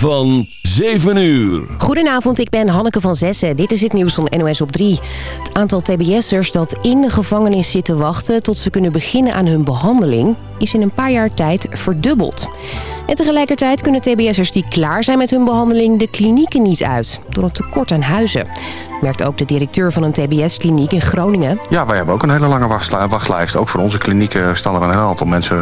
van 7 uur. Goedenavond, ik ben Hanneke van Zessen. Dit is het nieuws van NOS op 3. Het aantal tbs'ers dat in de gevangenis zitten wachten... tot ze kunnen beginnen aan hun behandeling... is in een paar jaar tijd verdubbeld. En tegelijkertijd kunnen tbs'ers die klaar zijn met hun behandeling... de klinieken niet uit, door een tekort aan huizen. Merkt ook de directeur van een tbs-kliniek in Groningen. Ja, wij hebben ook een hele lange wachtlijst. Ook voor onze klinieken staan er een heel aantal mensen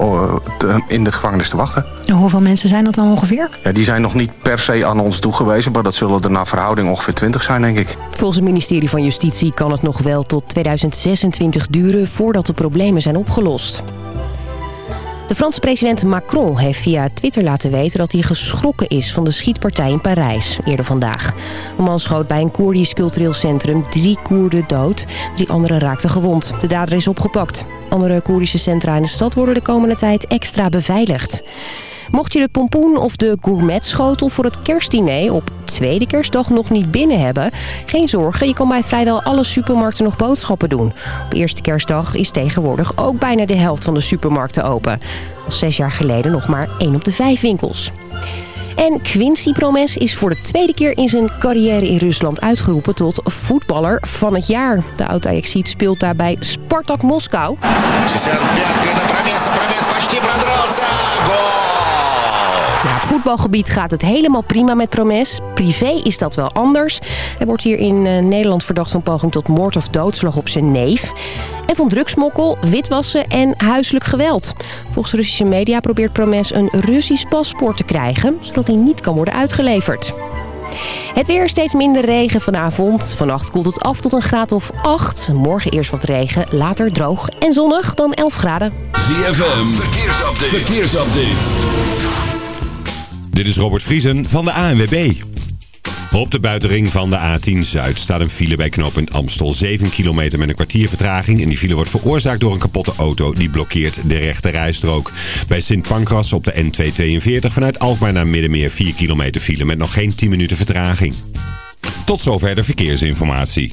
eh, in de gevangenis te wachten. En hoeveel mensen zijn dat dan ongeveer? Ja, die zijn nog niet per se aan ons toegewezen... maar dat zullen er naar verhouding ongeveer 20 zijn, denk ik. Volgens het ministerie van Justitie kan het nog wel tot 2026 duren... voordat de problemen zijn opgelost. De Franse president Macron heeft via Twitter laten weten dat hij geschrokken is van de schietpartij in Parijs eerder vandaag. Een man schoot bij een Koerdisch cultureel centrum drie Koerden dood. Drie anderen raakten gewond. De dader is opgepakt. Andere Koerdische centra in de stad worden de komende tijd extra beveiligd. Mocht je de pompoen of de gourmetschotel voor het kerstdiner op tweede kerstdag nog niet binnen hebben... geen zorgen, je kan bij vrijwel alle supermarkten nog boodschappen doen. Op eerste kerstdag is tegenwoordig ook bijna de helft van de supermarkten open. Al zes jaar geleden nog maar één op de vijf winkels. En Quincy Promes is voor de tweede keer in zijn carrière in Rusland uitgeroepen tot voetballer van het jaar. De oud-Ajaxiet speelt daarbij Spartak Moskou. Ja, op voetbalgebied gaat het helemaal prima met Promes. Privé is dat wel anders. Hij wordt hier in uh, Nederland verdacht van poging tot moord of doodslag op zijn neef. En van drugsmokkel, witwassen en huiselijk geweld. Volgens Russische media probeert Promes een Russisch paspoort te krijgen... zodat hij niet kan worden uitgeleverd. Het weer steeds minder regen vanavond. Vannacht koelt het af tot een graad of 8. Morgen eerst wat regen, later droog en zonnig, dan 11 graden. ZFM, verkeersupdate. verkeersupdate. Dit is Robert Vriesen van de ANWB. Op de buitenring van de A10 Zuid staat een file bij knooppunt Amstel. 7 kilometer met een kwartier vertraging. En die file wordt veroorzaakt door een kapotte auto. Die blokkeert de rechte rijstrook. Bij Sint Pancras op de N242 vanuit Alkmaar naar Middenmeer. 4 kilometer file met nog geen 10 minuten vertraging. Tot zover de verkeersinformatie.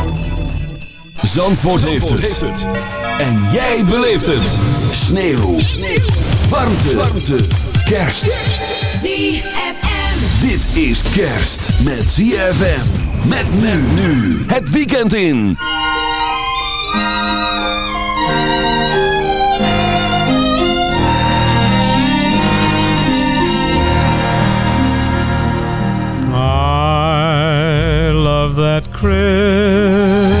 Zandvoort, heeft, het. En jij beleeft het. Sneeuw. Sneeuw. Warmte. Warmte. Kerst. ZFM. Dit is kerst met ZFM. Met men nu. Het weekend in. I love that Christmas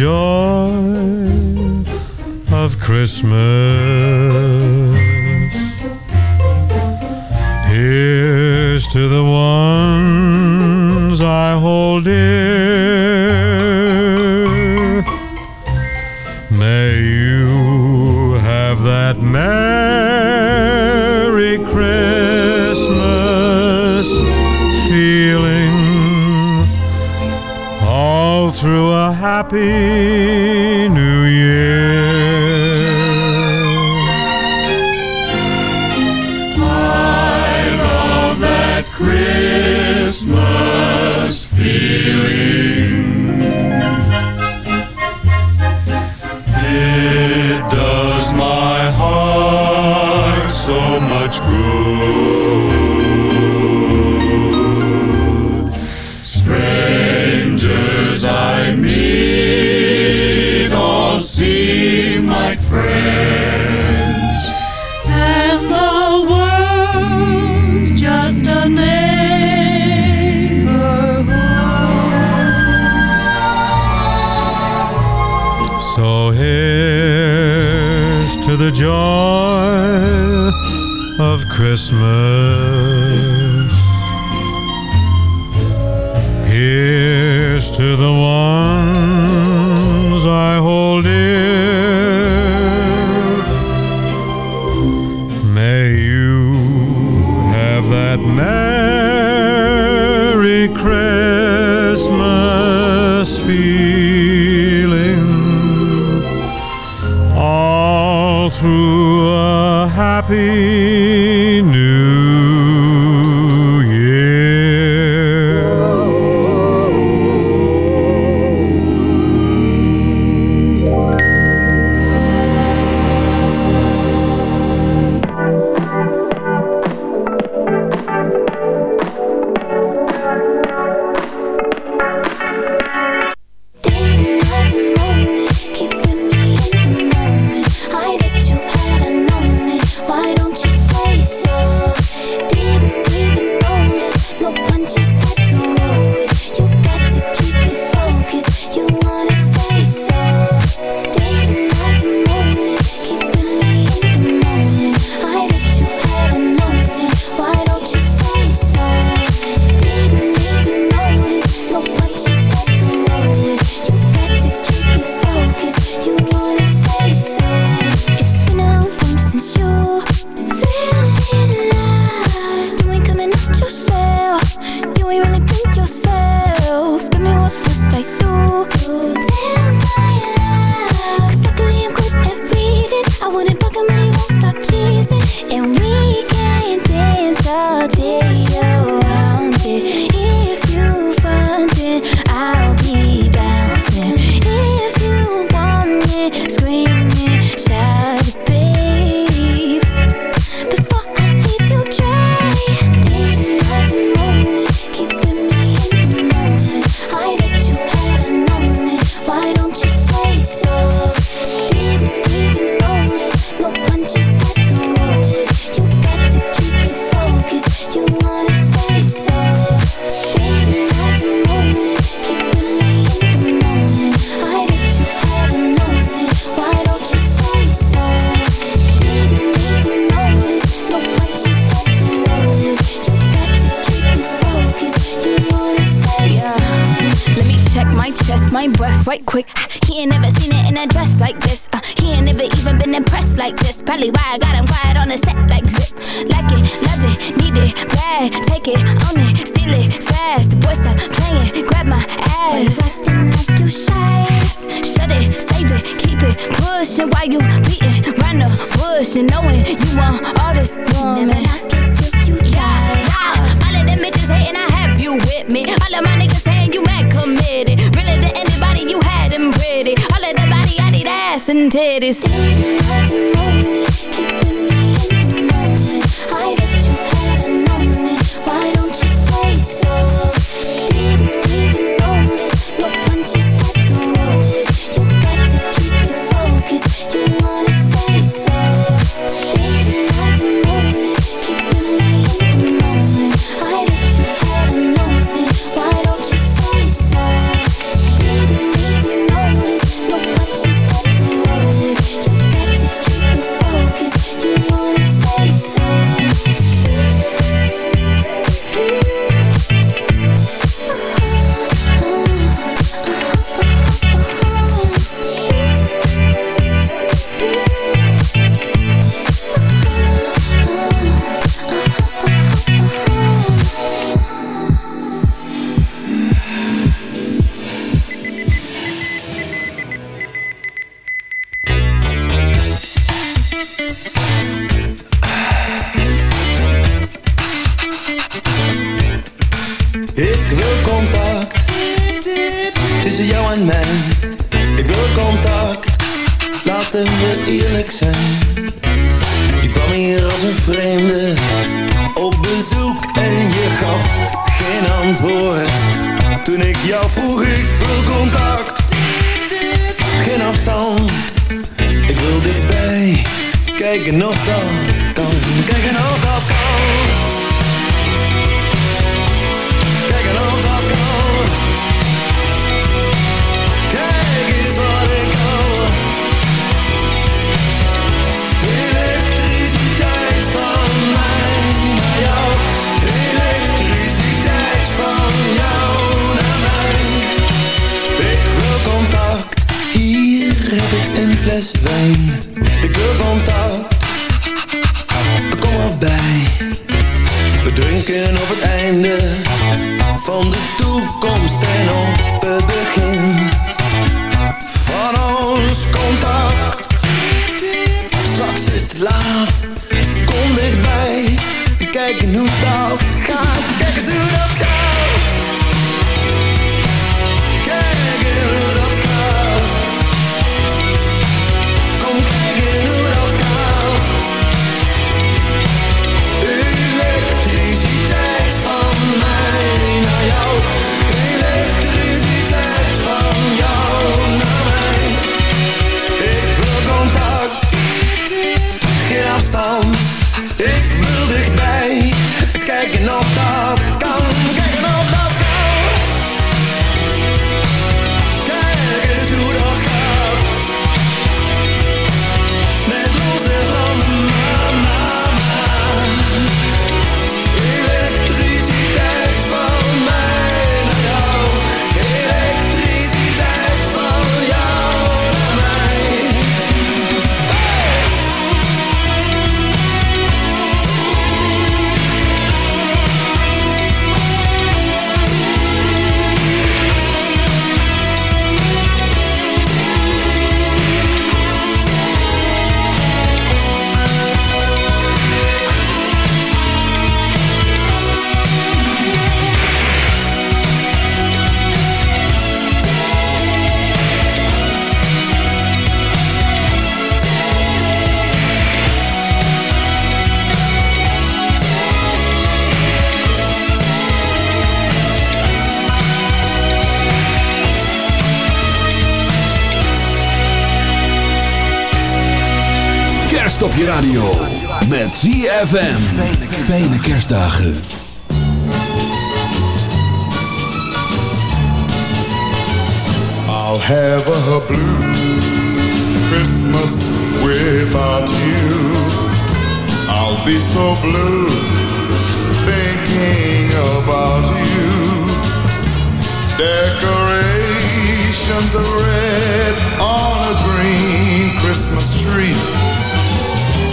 joy of Christmas. Happy Christmas.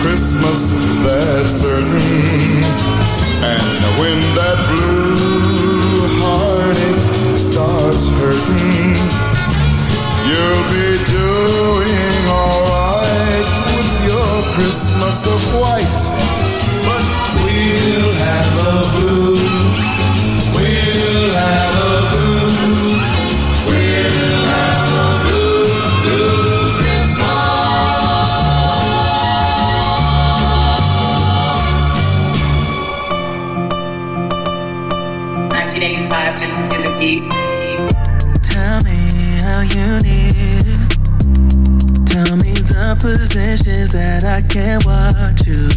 Christmas, that's certain. And when that blue heartache starts hurting, you'll be doing alright with your Christmas of white. But we'll have a blue, Tell me how you need it. Tell me the positions that I can watch you.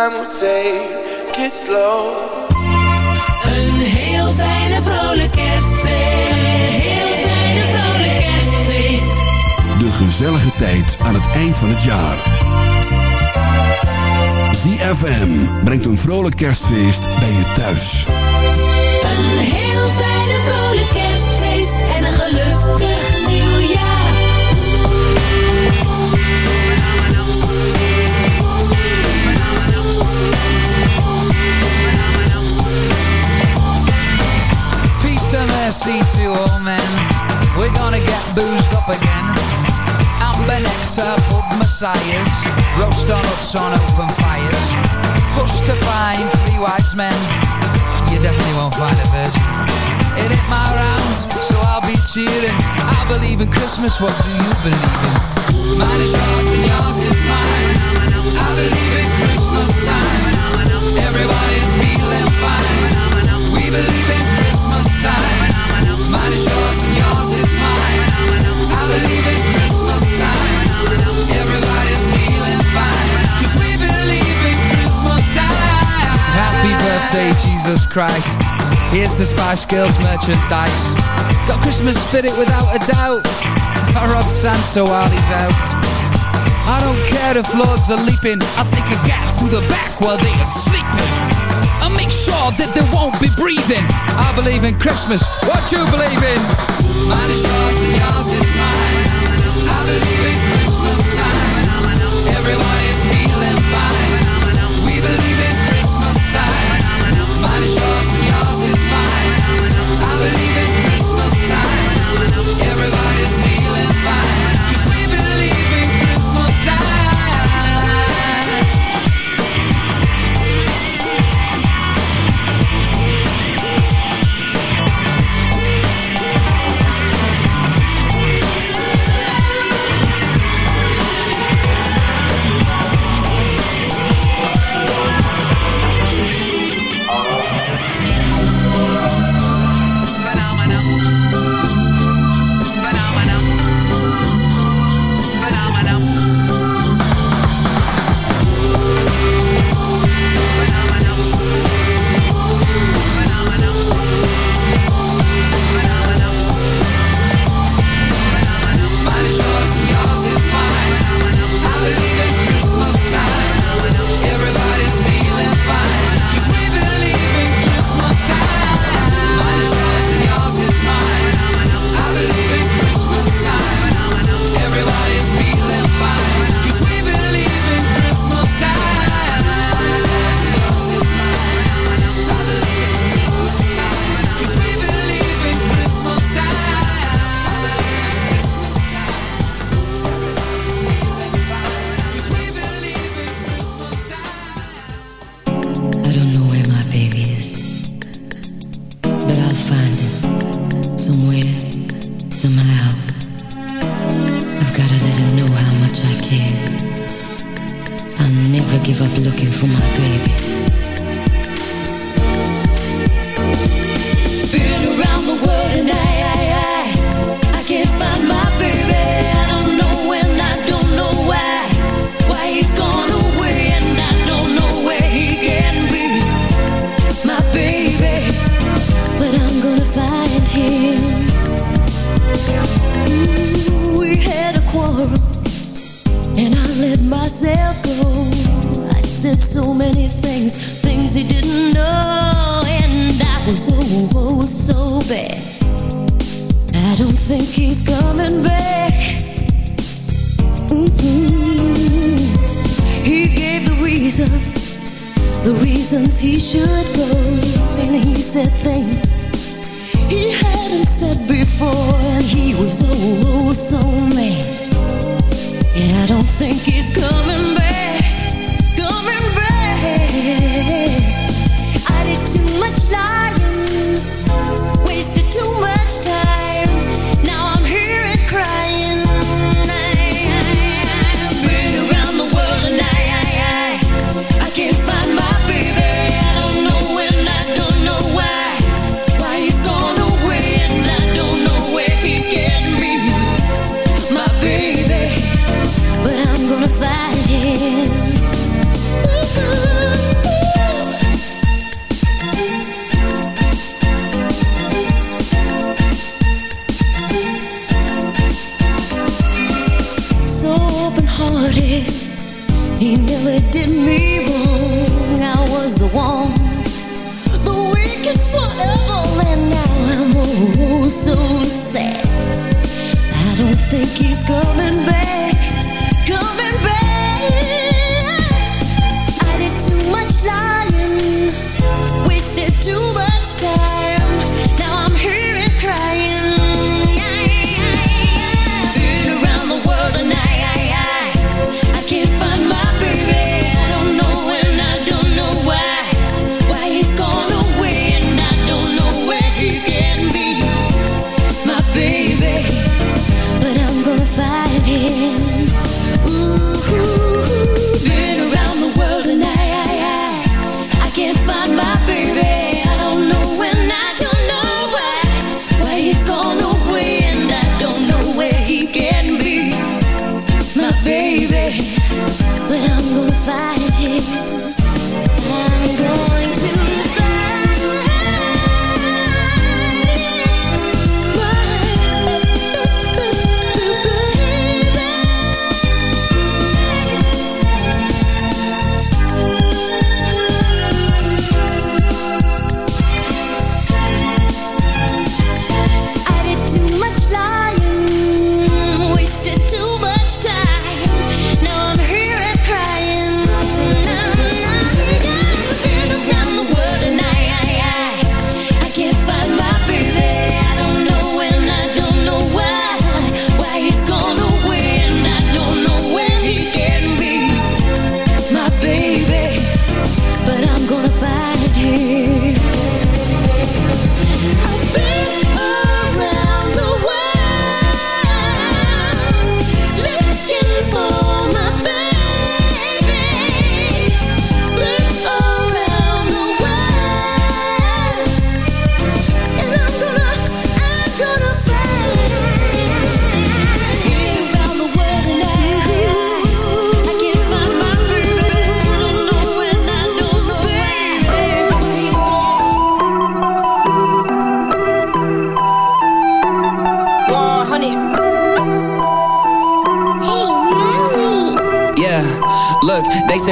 Time we'll take it slow. Een heel fijne vrolijk kerstfeest. Een heel fijne vrolijk kerstfeest. De gezellige tijd aan het eind van het jaar. ZFM brengt een vrolijk kerstfeest bij je thuis. Een heel fijne vrolijk kerstfeest. En een gelukkig And mercy to all men. We're gonna get boozed up again. Amber nectar, pub messiahs. Roast donuts on open fires. Push to find three wise men. You definitely won't find a virgin. It ain't my round, so I'll be cheering. I believe in Christmas, what do you believe in? Mine is yours and yours is mine. I believe in Christmas time. Everybody's feeling fine. We believe in Christmas time. Mine is yours and yours is mine. I believe in Christmas time. Everybody's feeling fine. 'Cause we believe in Christmas time. Happy birthday, Jesus Christ. Here's the Spice Girls merchandise. Got Christmas spirit without a doubt. I rob Santa while he's out. I don't care if lords are leaping. I'll take a gap to the back while they are sleeping. Make sure that they won't be breathing. I believe in Christmas. What you believe in? Mine is yours and yours is mine. I believe in Christmas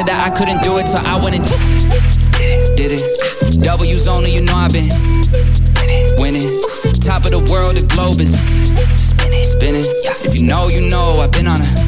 that I couldn't do it, so I went and did it. W's only, you know I've been winning. Top of the world, the globe is spinning, spinning. If you know, you know, I've been on a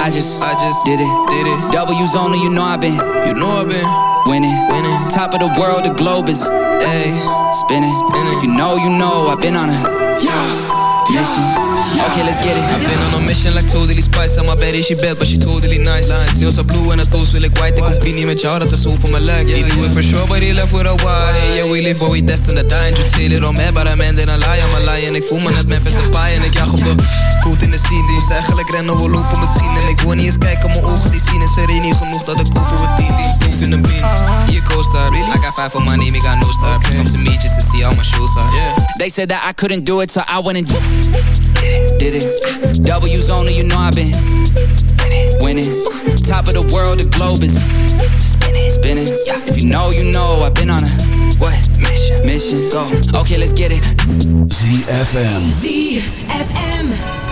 I just, I just did it, did it. W's only, you know I've been, you know I've been winning, winning. Top of the world, the globe is, hey, spinning. spinning. If you know, you know, I've been on a yeah. mission. Yeah. Okay, let's get it. I've been on a mission like totally spice. I'm a baby, she bad, but she totally nice. nice. Nails are blue and her toes feel like white. Ik compleet niet met jou, dat soul for my mijn Yeah, He knew it for sure, but he left with a why. Yeah, we live, but we destined to die. En je chillen little man, but I'm ending a lie. I'm a lion. Ik voel me net Memphis de pie en ik jag op. goed in de scene. Moest eigenlijk rennen, we lopen misschien. En ik wil niet eens kijken, mijn ogen die zien. Is er één niet genoeg dat ik kopen we tien. Die proef in de bin. Hier co-star. I got five for my name, I got no star. Come to me just to see how my shoes are. Yeah. They said that I couldn't do it, so I went and did it. W's only, you know I've been winning. Top of the world, the globe is spinning, spinning. If you know, you know I've been on a what mission? Mission. Go. Okay, let's get it. ZFM. ZFM.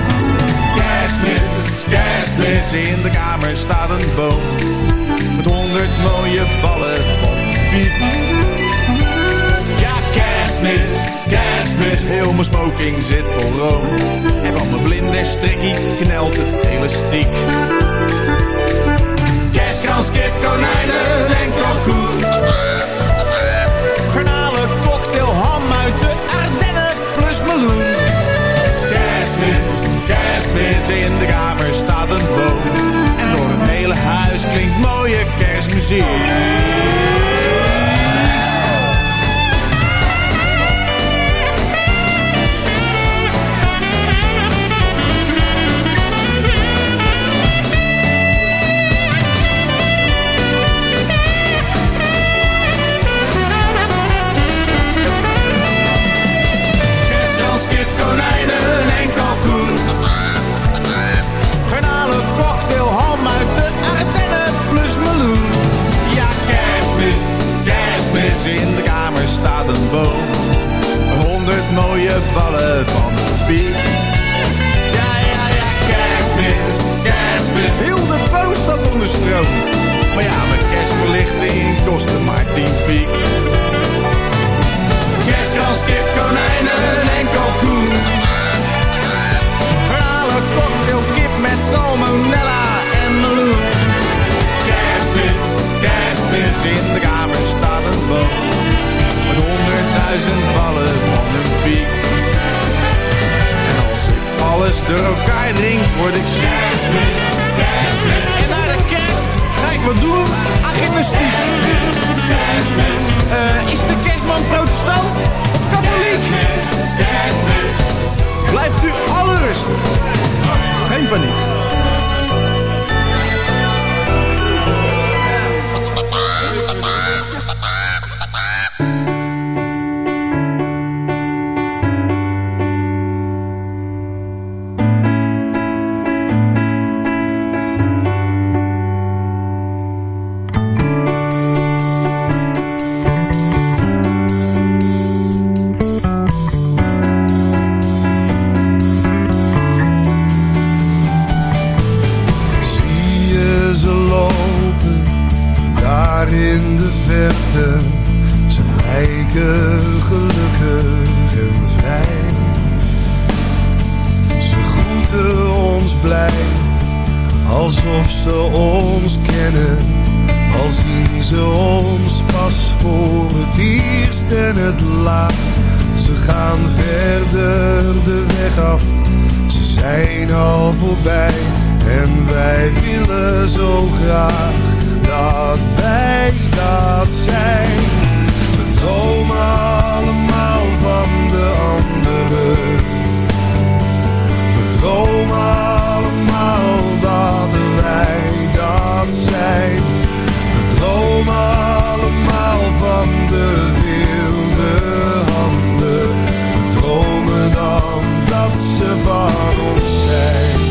Kerstmis, in de kamer staat een boom. Met honderd mooie ballen van piek. Ja, kerstmis, kerstmis, heel mijn smoking zit vol room. En van mijn vlinderstrikkie knelt het elastiek. Kerstkans, kip, konijnen en kalkoen. Kerstmis, in de kamer staat een boom. En door het hele huis klinkt mooie kerstmuziek. Ze lijken gelukkig en vrij. Ze groeten ons blij, alsof ze ons kennen. Al zien ze ons pas voor het eerst en het laatst. Ze gaan verder de weg af, ze zijn al voorbij. En wij willen zo graag dat wij dat zijn. We allemaal van de anderen. dromen allemaal dat wij dat zijn. We allemaal van de wilde handen. We dromen dan dat ze van ons zijn.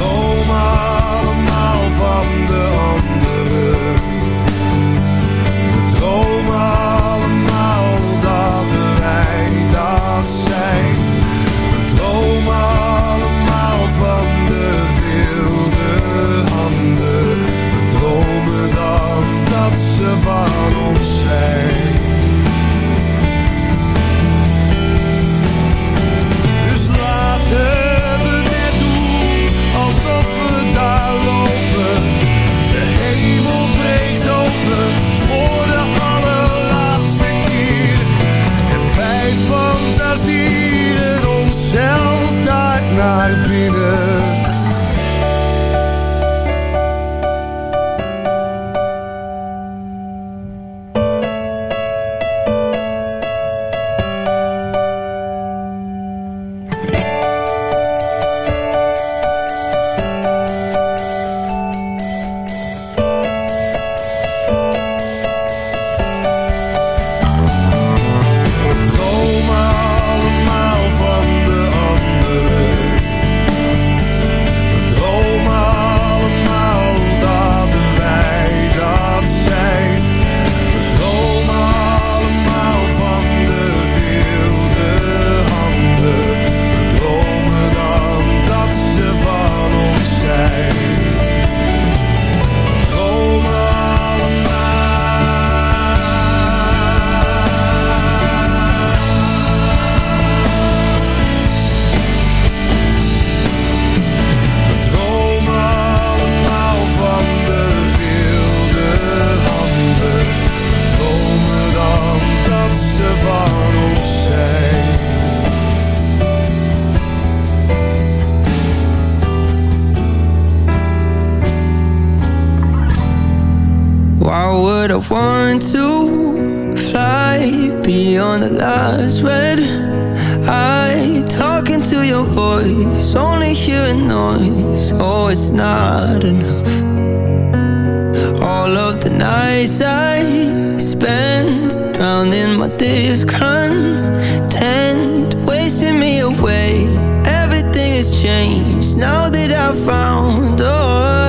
Dromen allemaal van de anderen. We dromen allemaal dat wij dat zijn. We dromen Talking to your voice, only hearing noise. Oh, it's not enough. All of the nights I spent drowning my discontent, wasting me away. Everything has changed now that I found us.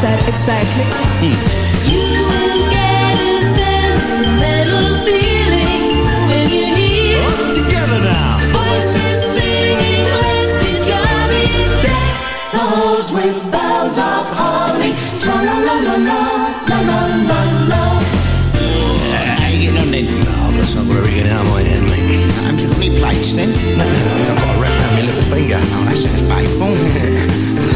said exactly. Hmm. You get a sentimental feeling when you hear. Voices singing, let's be jolly. Deck with boughs of holly. You my hand. I'm plates then. No, no, no, I've got to wrap around my little finger. Oh, that sounds painful.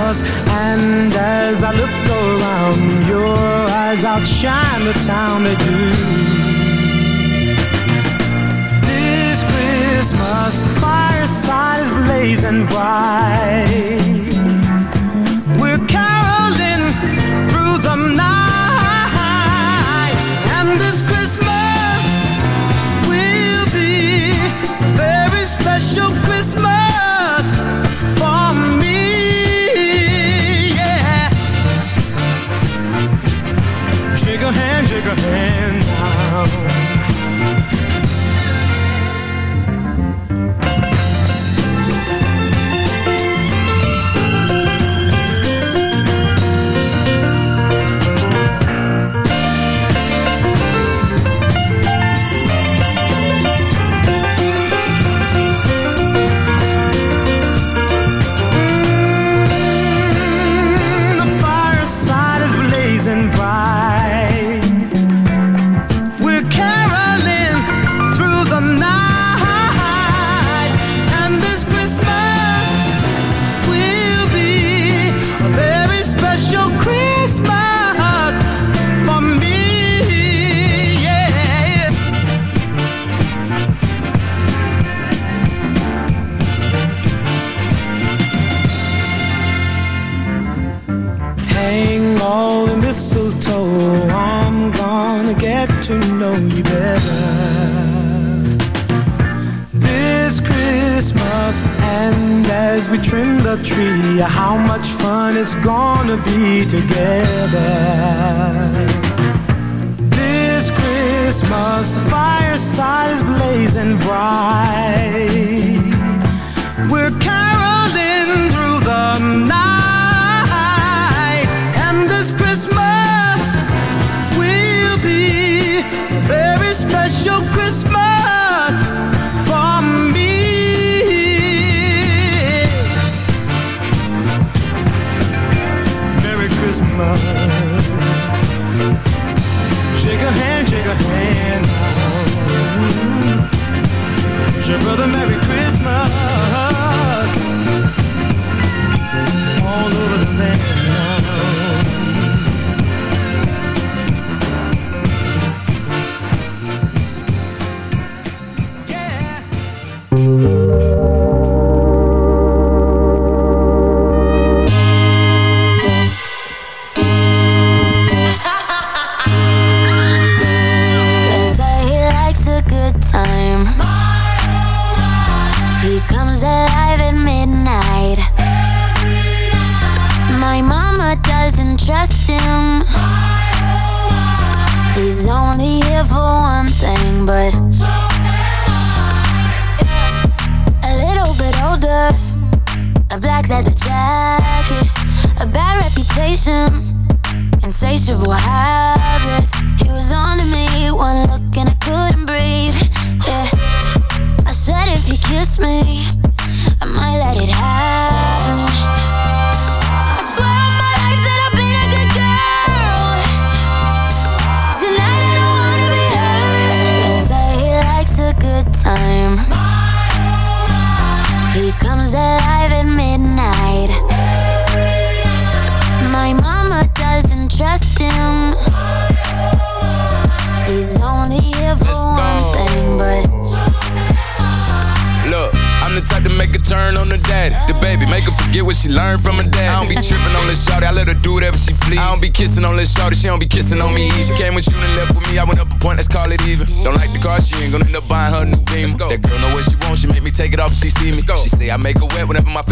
And as I look around Your eyes outshine the town they do. This Christmas Fireside is blazing bright. your hand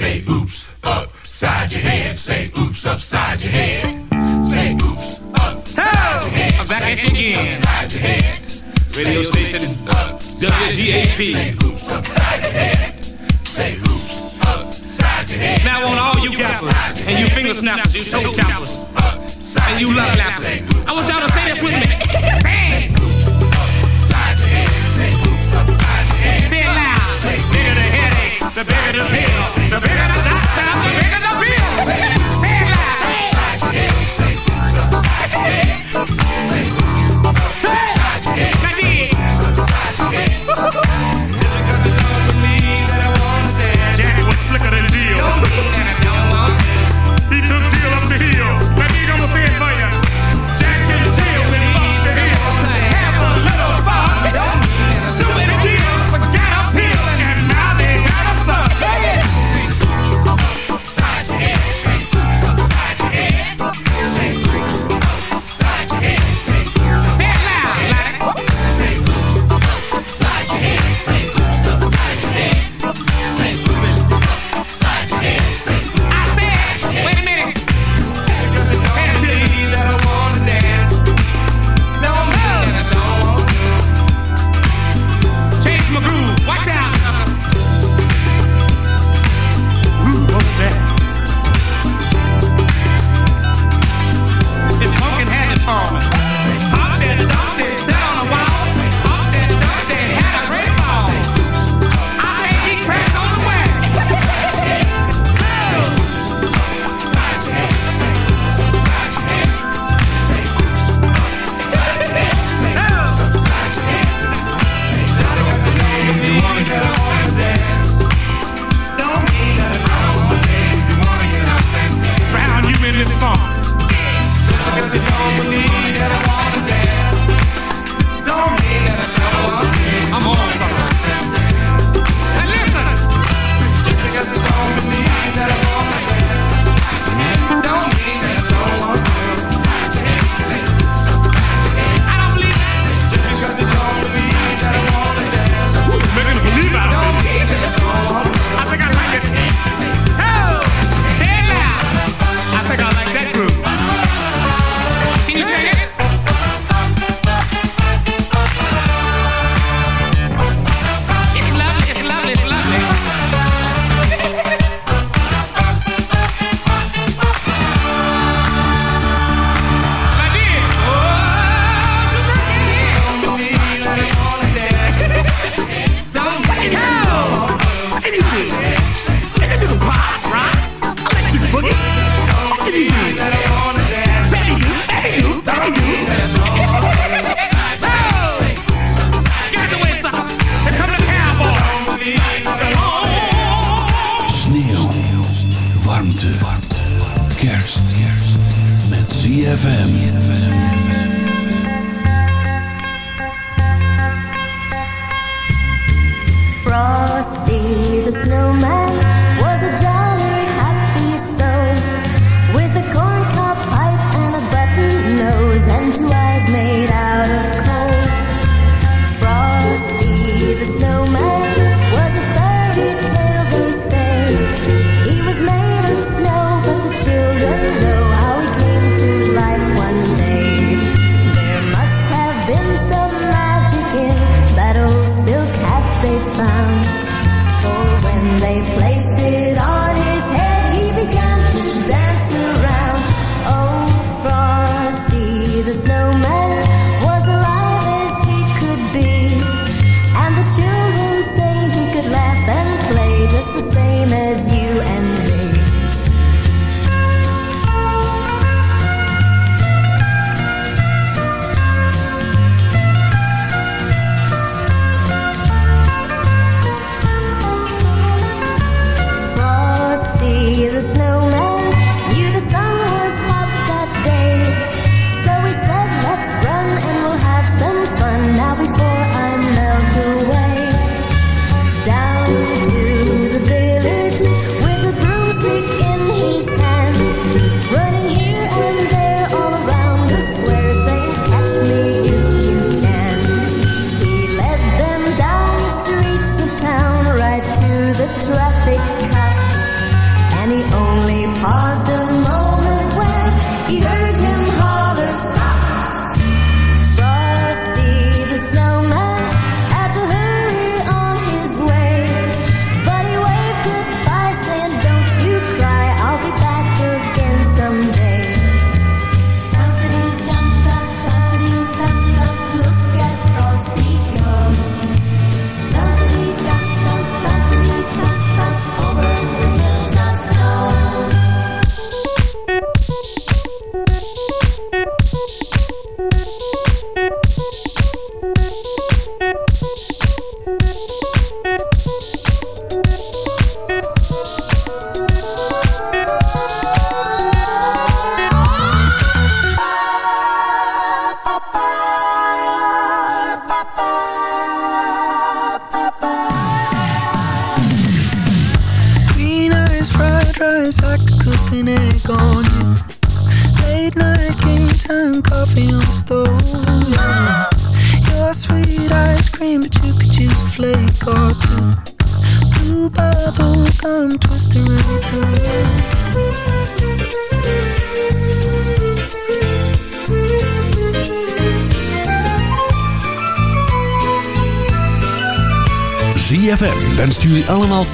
say ooh.